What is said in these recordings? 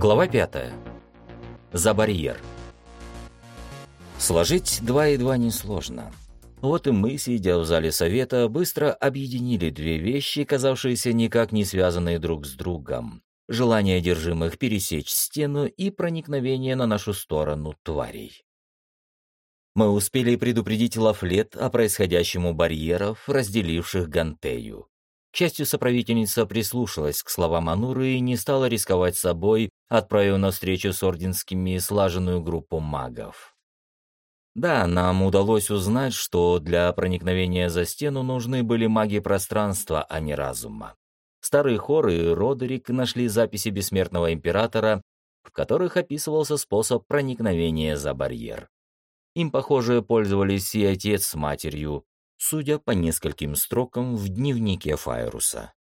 Глава 5. За барьер. Сложить два и два несложно. Вот и мы, сидя в зале совета, быстро объединили две вещи, казавшиеся никак не связанные друг с другом. Желание одержимых пересечь стену и проникновение на нашу сторону тварей. Мы успели предупредить Лафлет о происходящем у барьеров, разделивших Гантею. Счастью, соправительница прислушалась к словам Ануры и не стала рисковать собой, отправив на встречу с орденскими слаженную группу магов. Да, нам удалось узнать, что для проникновения за стену нужны были маги пространства, а не разума. Старый Хор и Родерик нашли записи Бессмертного Императора, в которых описывался способ проникновения за барьер. Им, похоже, пользовались и отец с матерью, судя по нескольким строкам в дневнике Файруса.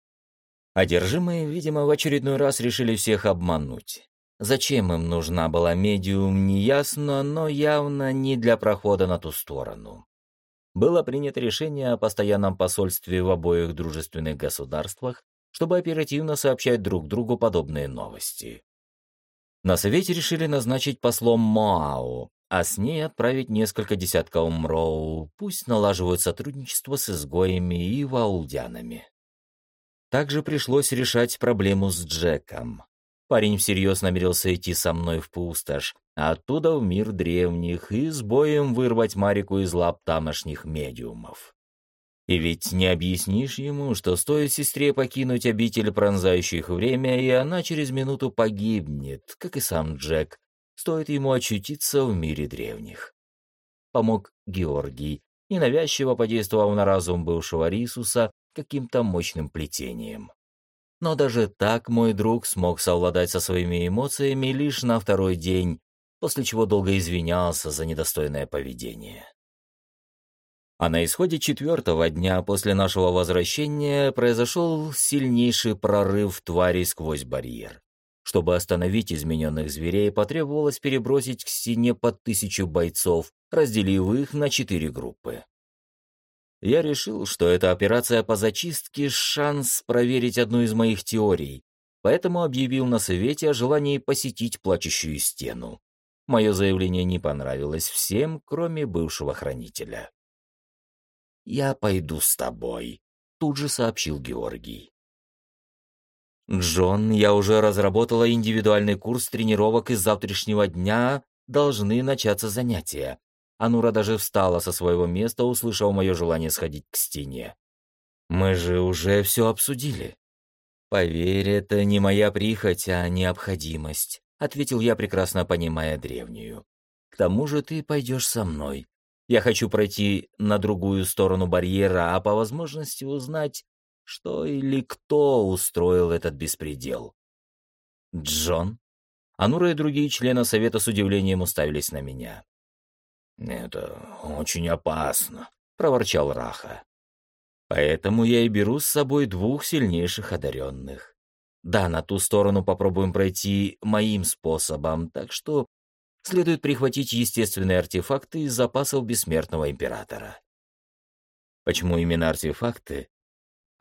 Одержимые, видимо, в очередной раз решили всех обмануть. Зачем им нужна была медиум, неясно, но явно не для прохода на ту сторону. Было принято решение о постоянном посольстве в обоих дружественных государствах, чтобы оперативно сообщать друг другу подобные новости. На совете решили назначить послом Моау, а с ней отправить несколько десятков мроу, пусть налаживают сотрудничество с изгоями и ваулдянами. Также пришлось решать проблему с Джеком. Парень всерьез намерился идти со мной в пустошь, а оттуда в мир древних и с боем вырвать Марику из лап тамошних медиумов. И ведь не объяснишь ему, что стоит сестре покинуть обитель пронзающих время, и она через минуту погибнет, как и сам Джек, стоит ему очутиться в мире древних. Помог Георгий, ненавязчиво подействовав на разум бывшего Рисуса каким-то мощным плетением. Но даже так мой друг смог совладать со своими эмоциями лишь на второй день, после чего долго извинялся за недостойное поведение. А на исходе четвертого дня после нашего возвращения произошел сильнейший прорыв тварей сквозь барьер. Чтобы остановить измененных зверей, потребовалось перебросить к стене под тысячу бойцов, разделив их на четыре группы. Я решил, что эта операция по зачистке — шанс проверить одну из моих теорий, поэтому объявил на совете о желании посетить плачущую стену. Мое заявление не понравилось всем, кроме бывшего хранителя. «Я пойду с тобой», — тут же сообщил Георгий. «Джон, я уже разработала индивидуальный курс тренировок, и с завтрашнего дня должны начаться занятия». Анура даже встала со своего места, услышав мое желание сходить к стене. «Мы же уже все обсудили». «Поверь, это не моя прихоть, а необходимость», — ответил я, прекрасно понимая древнюю. «К тому же ты пойдешь со мной. Я хочу пройти на другую сторону барьера, а по возможности узнать, что или кто устроил этот беспредел? Джон? Анура и другие члены совета с удивлением уставились на меня. «Это очень опасно», — проворчал Раха. «Поэтому я и беру с собой двух сильнейших одаренных. Да, на ту сторону попробуем пройти моим способом, так что следует прихватить естественные артефакты из запасов бессмертного императора». Почему именно артефакты?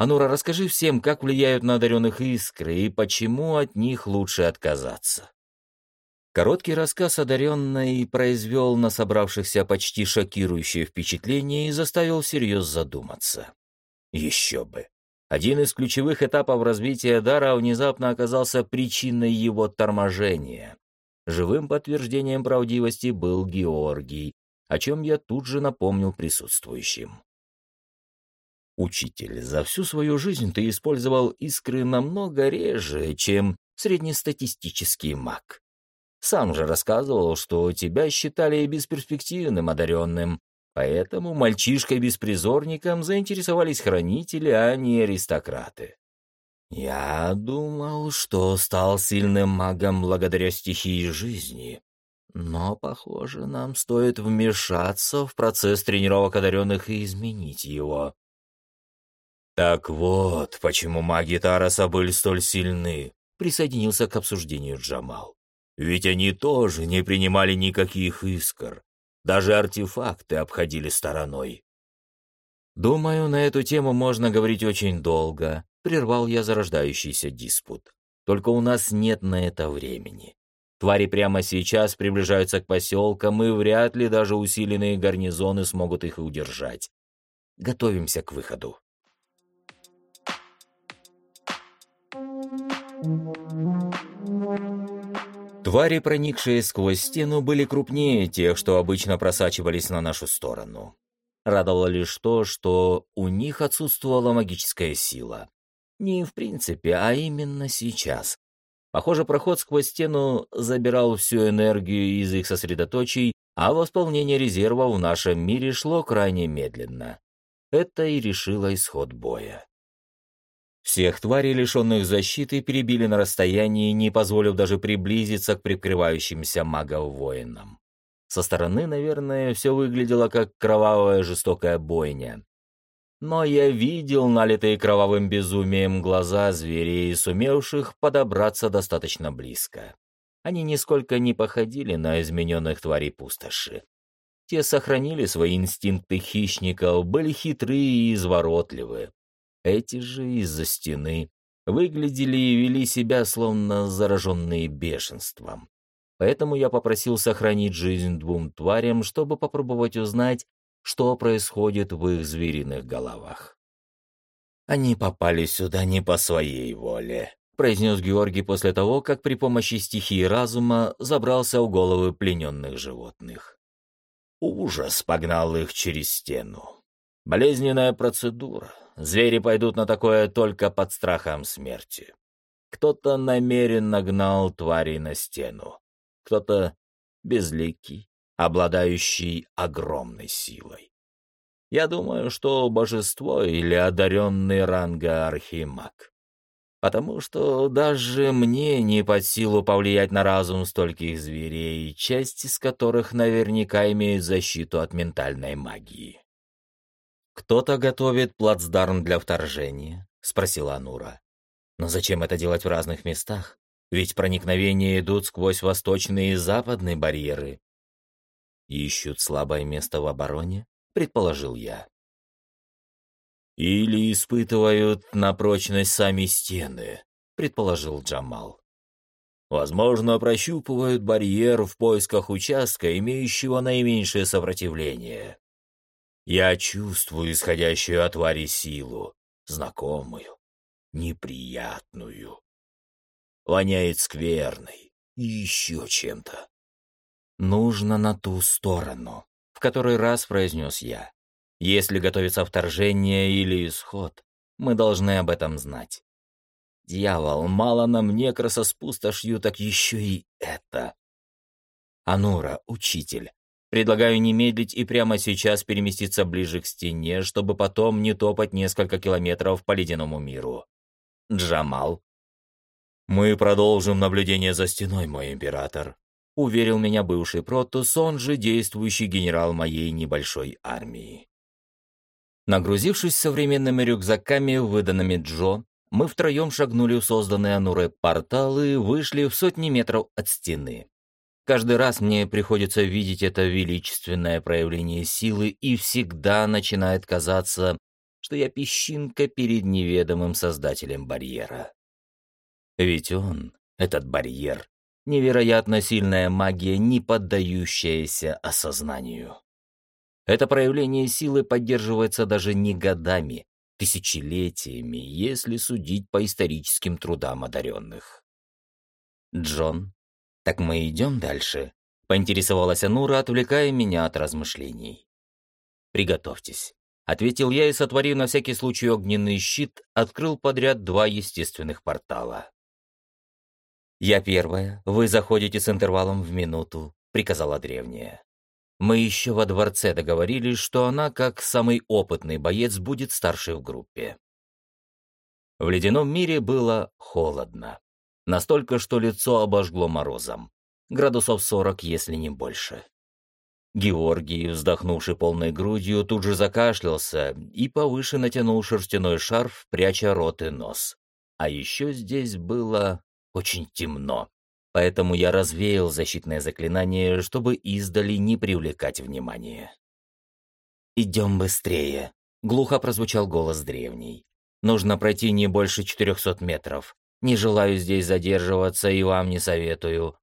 Анура, расскажи всем, как влияют на одаренных искры и почему от них лучше отказаться. Короткий рассказ одаренной произвел на собравшихся почти шокирующее впечатление и заставил всерьез задуматься. Еще бы. Один из ключевых этапов развития дара внезапно оказался причиной его торможения. Живым подтверждением правдивости был Георгий, о чем я тут же напомнил присутствующим. Учитель, за всю свою жизнь ты использовал искры намного реже, чем среднестатистический маг. Сам же рассказывал, что тебя считали бесперспективным одаренным, поэтому мальчишкой-беспризорником заинтересовались хранители, а не аристократы. Я думал, что стал сильным магом благодаря стихии жизни, но, похоже, нам стоит вмешаться в процесс тренировок одаренных и изменить его. «Так вот, почему маги Тараса были столь сильны», — присоединился к обсуждению Джамал. «Ведь они тоже не принимали никаких искр. Даже артефакты обходили стороной». «Думаю, на эту тему можно говорить очень долго», — прервал я зарождающийся диспут. Только у нас нет на это времени. Твари прямо сейчас приближаются к поселкам, и вряд ли даже усиленные гарнизоны смогут их удержать. Готовимся к выходу. Твари, проникшие сквозь стену, были крупнее тех, что обычно просачивались на нашу сторону. Радовало лишь то, что у них отсутствовала магическая сила. Не в принципе, а именно сейчас. Похоже, проход сквозь стену забирал всю энергию из их сосредоточий, а восполнение резерва в нашем мире шло крайне медленно. Это и решило исход боя. Всех тварей, лишенных защиты, перебили на расстоянии, не позволив даже приблизиться к прикрывающимся магов-воинам. Со стороны, наверное, все выглядело как кровавая жестокая бойня но я видел налитые кровавым безумием глаза зверей, сумевших подобраться достаточно близко. Они нисколько не походили на измененных тварей пустоши. Те сохранили свои инстинкты хищников, были хитрые и изворотливы. Эти же из-за стены выглядели и вели себя, словно зараженные бешенством. Поэтому я попросил сохранить жизнь двум тварям, чтобы попробовать узнать, что происходит в их звериных головах. «Они попали сюда не по своей воле», — произнес Георгий после того, как при помощи стихии разума забрался в головы плененных животных. Ужас погнал их через стену. Болезненная процедура. Звери пойдут на такое только под страхом смерти. Кто-то намеренно гнал тварей на стену, кто-то безликий, обладающий огромной силой. Я думаю, что божество или одаренный ранга архимаг. Потому что даже мне не под силу повлиять на разум стольких зверей, часть из которых наверняка имеет защиту от ментальной магии. «Кто-то готовит плацдарм для вторжения?» — спросила Анура. «Но зачем это делать в разных местах? Ведь проникновения идут сквозь восточные и западные барьеры, Ищут слабое место в обороне, предположил я. Или испытывают на прочность сами стены, предположил Джамал. Возможно, прощупывают барьер в поисках участка, имеющего наименьшее сопротивление. Я чувствую исходящую от твари силу, знакомую, неприятную. Воняет скверной и еще чем-то. «Нужно на ту сторону», — в который раз произнес я. «Если готовится вторжение или исход, мы должны об этом знать». «Дьявол, мало нам некроса с пустошью, так еще и это». «Анура, учитель, предлагаю не медлить и прямо сейчас переместиться ближе к стене, чтобы потом не топать несколько километров по ледяному миру». «Джамал». «Мы продолжим наблюдение за стеной, мой император», — уверил меня бывший Протус, он же действующий генерал моей небольшой армии. Нагрузившись современными рюкзаками, выданными Джо, мы втроем шагнули в созданные Анурой порталы и вышли в сотни метров от стены. Каждый раз мне приходится видеть это величественное проявление силы, и всегда начинает казаться, что я песчинка перед неведомым создателем барьера. Ведь он, этот барьер, невероятно сильная магия, не поддающаяся осознанию. Это проявление силы поддерживается даже не годами, тысячелетиями, если судить по историческим трудам одаренных. «Джон, так мы идем дальше?» — поинтересовалась Анура, отвлекая меня от размышлений. «Приготовьтесь», — ответил я и, сотворив на всякий случай огненный щит, открыл подряд два естественных портала. «Я первая, вы заходите с интервалом в минуту», — приказала древняя. Мы еще во дворце договорились, что она, как самый опытный боец, будет старшей в группе. В ледяном мире было холодно. Настолько, что лицо обожгло морозом. Градусов сорок, если не больше. Георгий, вздохнувший полной грудью, тут же закашлялся и повыше натянул шерстяной шарф, пряча рот и нос. А еще здесь было очень темно, поэтому я развеял защитное заклинание, чтобы издали не привлекать внимания. «Идем быстрее», — глухо прозвучал голос древний. «Нужно пройти не больше четырехсот метров. Не желаю здесь задерживаться и вам не советую.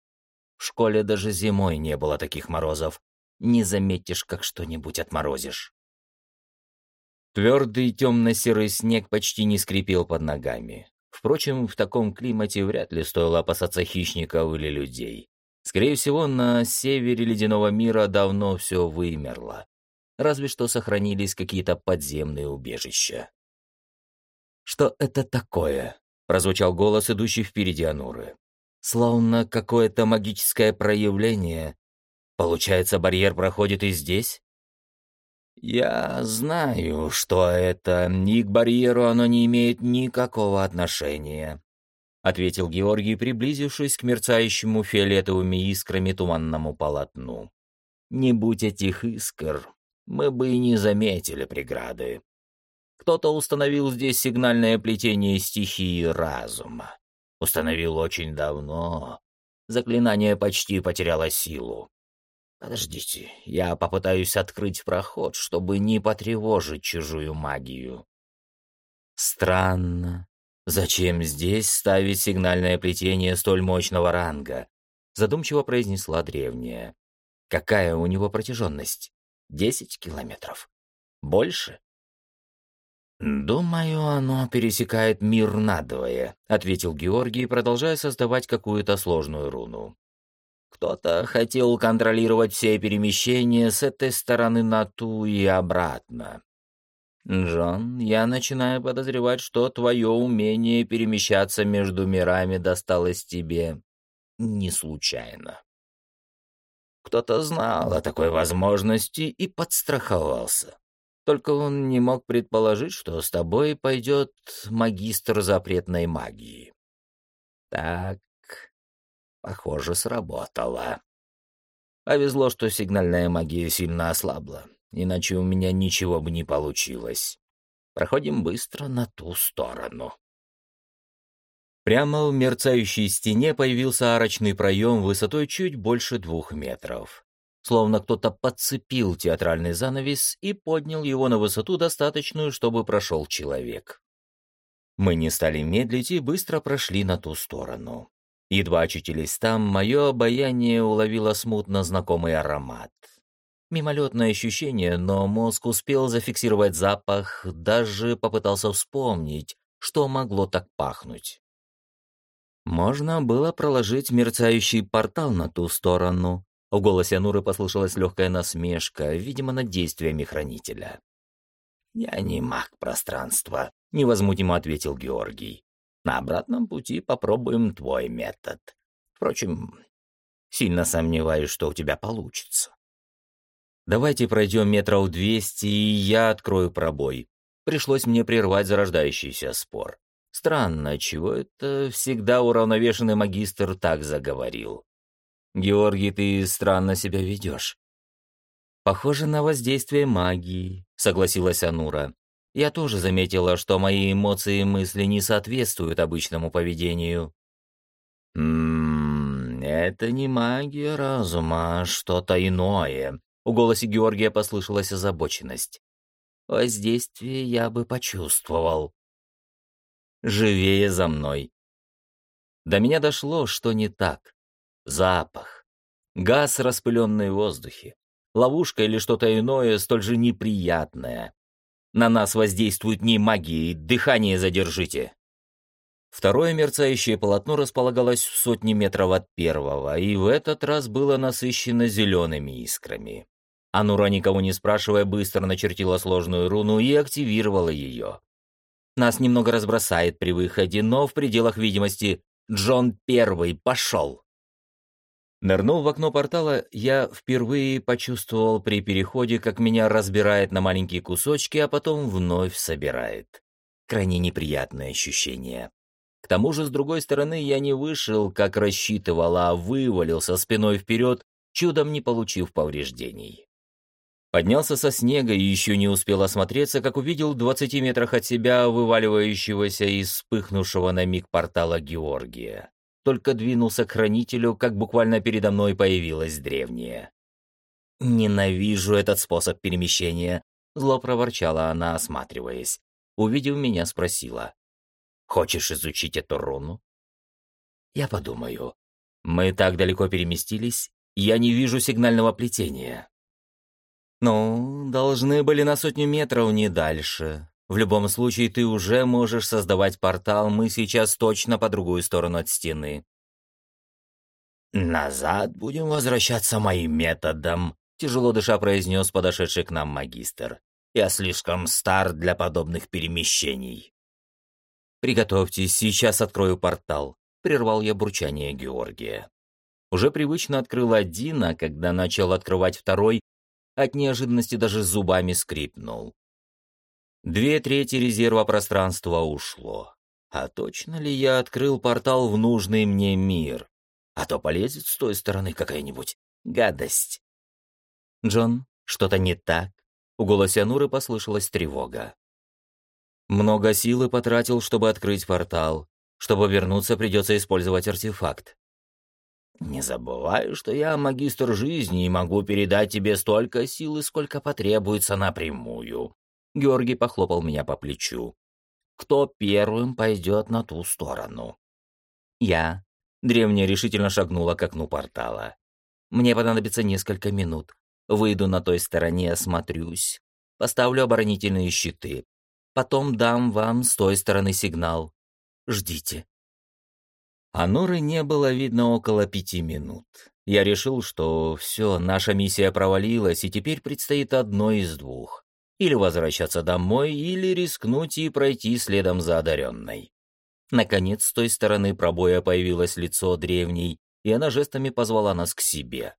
В школе даже зимой не было таких морозов. Не заметишь, как что-нибудь отморозишь. Твердый темно-серый снег почти не скрипел под ногами. Впрочем, в таком климате вряд ли стоило опасаться хищников или людей. Скорее всего, на севере ледяного мира давно все вымерло. Разве что сохранились какие-то подземные убежища. «Что это такое?» — прозвучал голос, идущий впереди Ануры. «Словно какое-то магическое проявление. Получается, барьер проходит и здесь?» «Я знаю, что это, и к барьеру оно не имеет никакого отношения», — ответил Георгий, приблизившись к мерцающему фиолетовыми искрами туманному полотну. «Не будь этих искр, мы бы и не заметили преграды. Кто-то установил здесь сигнальное плетение стихии разума. Установил очень давно. Заклинание почти потеряло силу. Подождите, я попытаюсь открыть проход, чтобы не потревожить чужую магию. Странно. Зачем здесь ставить сигнальное плетение столь мощного ранга? Задумчиво произнесла древняя. Какая у него протяженность? Десять километров? Больше? «Думаю, оно пересекает мир надвое», — ответил Георгий, продолжая создавать какую-то сложную руну. Кто-то хотел контролировать все перемещения с этой стороны на ту и обратно. Джон, я начинаю подозревать, что твое умение перемещаться между мирами досталось тебе не случайно. Кто-то знал о такой возможности и подстраховался. Только он не мог предположить, что с тобой пойдет магистр запретной магии. Так, Похоже, сработало. Повезло, что сигнальная магия сильно ослабла, иначе у меня ничего бы не получилось. Проходим быстро на ту сторону. Прямо в мерцающей стене появился арочный проем высотой чуть больше двух метров. Словно кто-то подцепил театральный занавес и поднял его на высоту достаточную, чтобы прошел человек. Мы не стали медлить и быстро прошли на ту сторону. Едва очутились там, мое обаяние уловило смутно знакомый аромат. Мимолетное ощущение, но мозг успел зафиксировать запах, даже попытался вспомнить, что могло так пахнуть. Можно было проложить мерцающий портал на ту сторону. В голосе Нуры послышалась легкая насмешка, видимо, над действиями хранителя. «Я не маг пространства», — невозмутимо ответил Георгий. На обратном пути попробуем твой метод. Впрочем, сильно сомневаюсь, что у тебя получится. Давайте пройдем метров двести, и я открою пробой. Пришлось мне прервать зарождающийся спор. Странно, чего это всегда уравновешенный магистр так заговорил. Георгий, ты странно себя ведешь. Похоже на воздействие магии, согласилась Анура. Я тоже заметила, что мои эмоции и мысли не соответствуют обычному поведению. «Ммм, это не магия разума, а что-то иное», — в голосе Георгия послышалась озабоченность. «Воздействие я бы почувствовал». «Живее за мной». До меня дошло, что не так. Запах. Газ, распыленный в воздухе. Ловушка или что-то иное, столь же неприятное. На нас воздействует не магия, дыхание задержите. Второе мерцающее полотно располагалось в сотни метров от первого, и в этот раз было насыщено зелеными искрами. Анура, никого не спрашивая, быстро начертила сложную руну и активировала ее. Нас немного разбросает при выходе, но в пределах видимости Джон Первый пошел. Нырнув в окно портала, я впервые почувствовал при переходе, как меня разбирает на маленькие кусочки, а потом вновь собирает. Крайне неприятное ощущение. К тому же, с другой стороны, я не вышел, как рассчитывал, а вывалился спиной вперед, чудом не получив повреждений. Поднялся со снега и еще не успел осмотреться, как увидел в двадцати метрах от себя вываливающегося из вспыхнувшего на миг портала Георгия только двинулся к хранителю, как буквально передо мной появилась древняя. «Ненавижу этот способ перемещения», — зло проворчала она, осматриваясь. Увидев меня, спросила. «Хочешь изучить эту руну? Я подумаю. Мы так далеко переместились, я не вижу сигнального плетения. Ну, должны были на сотню метров не дальше. В любом случае, ты уже можешь создавать портал, мы сейчас точно по другую сторону от стены. «Назад будем возвращаться моим методом», — тяжело дыша произнес подошедший к нам магистр. «Я слишком стар для подобных перемещений». «Приготовьтесь, сейчас открою портал», — прервал я бурчание Георгия. Уже привычно открыл один, а когда начал открывать второй, от неожиданности даже зубами скрипнул. Две трети резерва пространства ушло. А точно ли я открыл портал в нужный мне мир? а то полезет с той стороны какая-нибудь гадость. «Джон, что-то не так?» В голосе Ануры послышалась тревога. «Много силы потратил, чтобы открыть портал. Чтобы вернуться, придется использовать артефакт». «Не забывай, что я магистр жизни и могу передать тебе столько силы, сколько потребуется напрямую». Георгий похлопал меня по плечу. «Кто первым пойдет на ту сторону?» «Я», Древняя решительно шагнула к окну портала. «Мне понадобится несколько минут. Выйду на той стороне, осмотрюсь. Поставлю оборонительные щиты. Потом дам вам с той стороны сигнал. Ждите». Аноры не было видно около пяти минут. Я решил, что все, наша миссия провалилась, и теперь предстоит одно из двух. Или возвращаться домой, или рискнуть и пройти следом за одаренной. Наконец, с той стороны пробоя появилось лицо древней, и она жестами позвала нас к себе.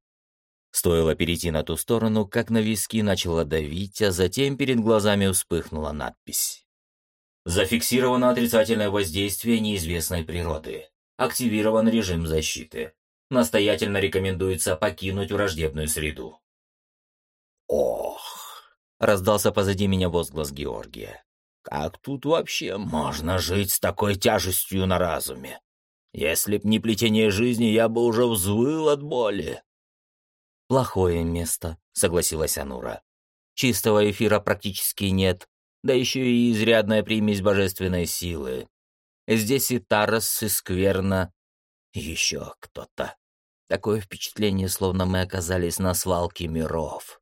Стоило перейти на ту сторону, как на виски начала давить, а затем перед глазами вспыхнула надпись. «Зафиксировано отрицательное воздействие неизвестной природы. Активирован режим защиты. Настоятельно рекомендуется покинуть враждебную среду». «Ох!» — раздался позади меня возглас Георгия. Как тут вообще можно жить с такой тяжестью на разуме? Если б не плетение жизни, я бы уже взвыл от боли. Плохое место, согласилась Анура. Чистого эфира практически нет, да еще и изрядная примесь божественной силы. Здесь и Тарас, и Скверна, и еще кто-то. Такое впечатление, словно мы оказались на свалке миров.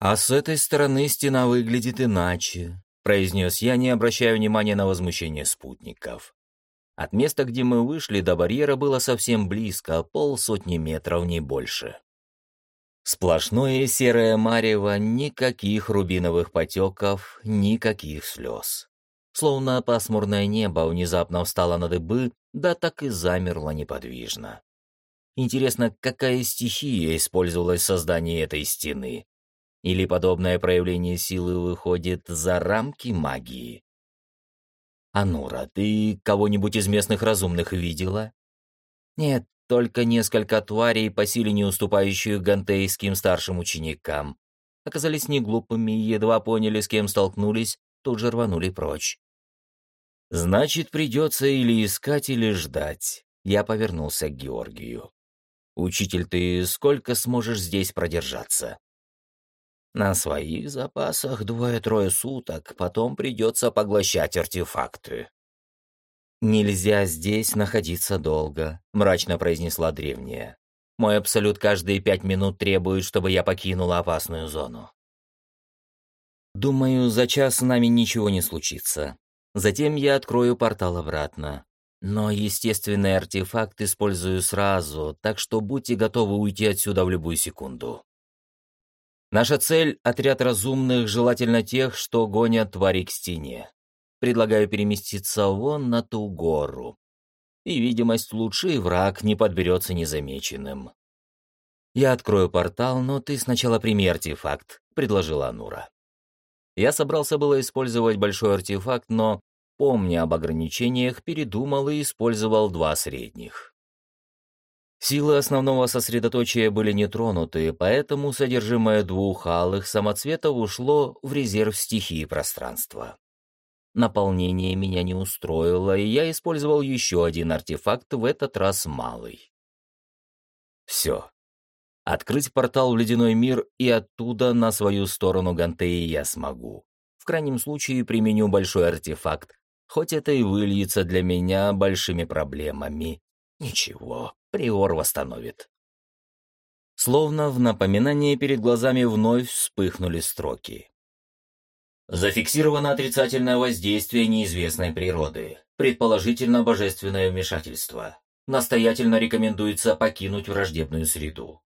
А с этой стороны стена выглядит иначе. — произнес я, не обращая внимания на возмущение спутников. От места, где мы вышли, до барьера было совсем близко, полсотни метров, не больше. Сплошное серое марево, никаких рубиновых потеков, никаких слез. Словно пасмурное небо внезапно встало на дыбы, да так и замерло неподвижно. Интересно, какая стихия использовалась в создании этой стены? Или подобное проявление силы выходит за рамки магии? «Анура, ты кого-нибудь из местных разумных видела?» «Нет, только несколько тварей, по силе не уступающих гантейским старшим ученикам. Оказались неглупыми, едва поняли, с кем столкнулись, тут же рванули прочь. «Значит, придется или искать, или ждать». Я повернулся к Георгию. «Учитель, ты сколько сможешь здесь продержаться?» На своих запасах двое-трое суток, потом придется поглощать артефакты. «Нельзя здесь находиться долго», — мрачно произнесла древняя. «Мой абсолют каждые пять минут требует, чтобы я покинула опасную зону». «Думаю, за час с нами ничего не случится. Затем я открою портал обратно. Но естественный артефакт использую сразу, так что будьте готовы уйти отсюда в любую секунду». Наша цель — отряд разумных, желательно тех, что гонят твари к стене. Предлагаю переместиться вон на ту гору. И видимость лучше, и враг не подберется незамеченным. «Я открою портал, но ты сначала прими артефакт», — предложила Анура. Я собрался было использовать большой артефакт, но, помня об ограничениях, передумал и использовал два средних. Силы основного сосредоточия были не тронуты, поэтому содержимое двух алых самоцветов ушло в резерв стихии пространства. Наполнение меня не устроило, и я использовал еще один артефакт, в этот раз малый. Все. Открыть портал в ледяной мир и оттуда на свою сторону Гантеи я смогу. В крайнем случае применю большой артефакт, хоть это и выльется для меня большими проблемами. Ничего, приор восстановит. Словно в напоминание перед глазами вновь вспыхнули строки. Зафиксировано отрицательное воздействие неизвестной природы, предположительно божественное вмешательство. Настоятельно рекомендуется покинуть враждебную среду.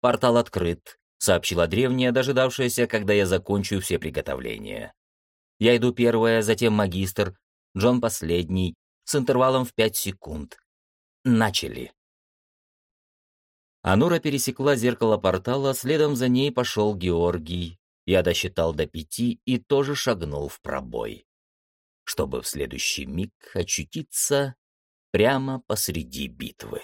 Портал открыт, сообщила древняя, дожидавшаяся, когда я закончу все приготовления. Я иду первая, затем магистр, Джон последний, с интервалом в пять секунд. Начали. Анура пересекла зеркало портала, следом за ней пошел Георгий. Я досчитал до пяти и тоже шагнул в пробой, чтобы в следующий миг очутиться прямо посреди битвы.